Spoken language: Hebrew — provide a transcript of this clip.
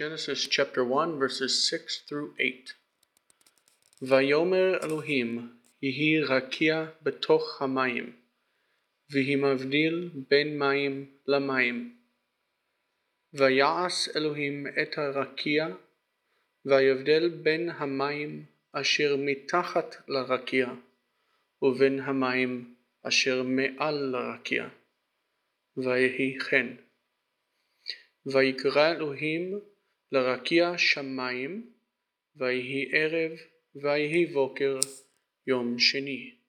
Genesis chapter 1, verses 6 through 8. ויאמר אלוהים, יהי רקיע בתוך המים, ויהי מבדיל בין מים למים. ויעש אלוהים את הרקיע, ויבדל בין המים אשר מתחת לרקיע, ובין המים אשר מעל לרקיע. ויהי כן. ויקרא אלוהים לרקיע שמים, ויהי ערב, ויהי בוקר, יום שני.